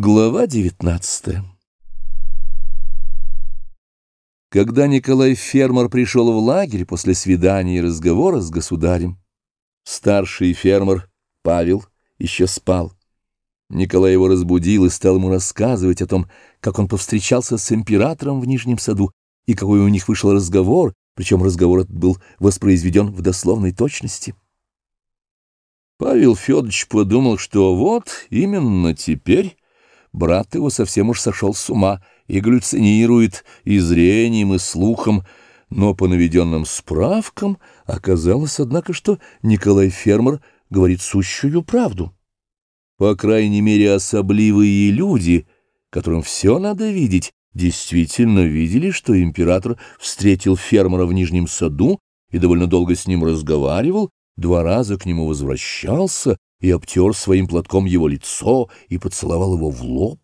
Глава девятнадцатая Когда Николай Фермер пришел в лагерь после свидания и разговора с государем, старший фермер Павел еще спал. Николай его разбудил и стал ему рассказывать о том, как он повстречался с императором в Нижнем саду и какой у них вышел разговор, причем разговор этот был воспроизведен в дословной точности. Павел Федорович подумал, что вот именно теперь брат его совсем уж сошел с ума и галлюцинирует и зрением, и слухом, но по наведенным справкам оказалось, однако, что Николай Фермер говорит сущую правду. По крайней мере, особливые люди, которым все надо видеть, действительно видели, что император встретил фермера в Нижнем саду и довольно долго с ним разговаривал, два раза к нему возвращался и обтер своим платком его лицо и поцеловал его в лоб.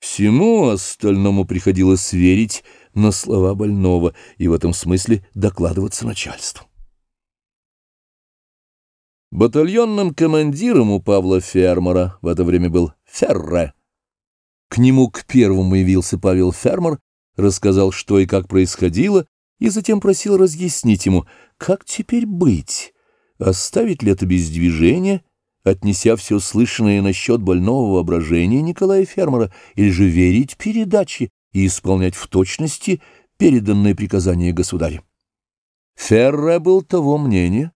Всему остальному приходилось верить на слова больного и в этом смысле докладываться начальству. Батальонным командиром у Павла Фермера в это время был Ферре. К нему к первому явился Павел Фермер, рассказал, что и как происходило, и затем просил разъяснить ему, как теперь быть, Оставить ли это без движения, отнеся все слышанное насчет больного воображения Николая Фермера, или же верить передаче и исполнять в точности переданное приказание государя? Ферре был того мнения,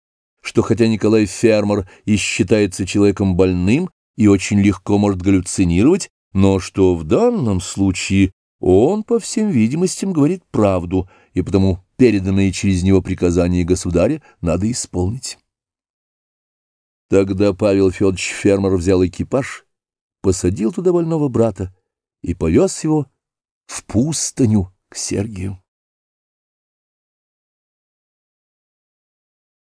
что хотя Николай Фермер и считается человеком больным и очень легко может галлюцинировать, но что в данном случае он, по всем видимостям, говорит правду, и потому переданные через него приказания государя надо исполнить. Тогда Павел Федорович Фермер взял экипаж, посадил туда больного брата и повез его в пустыню к Сергию.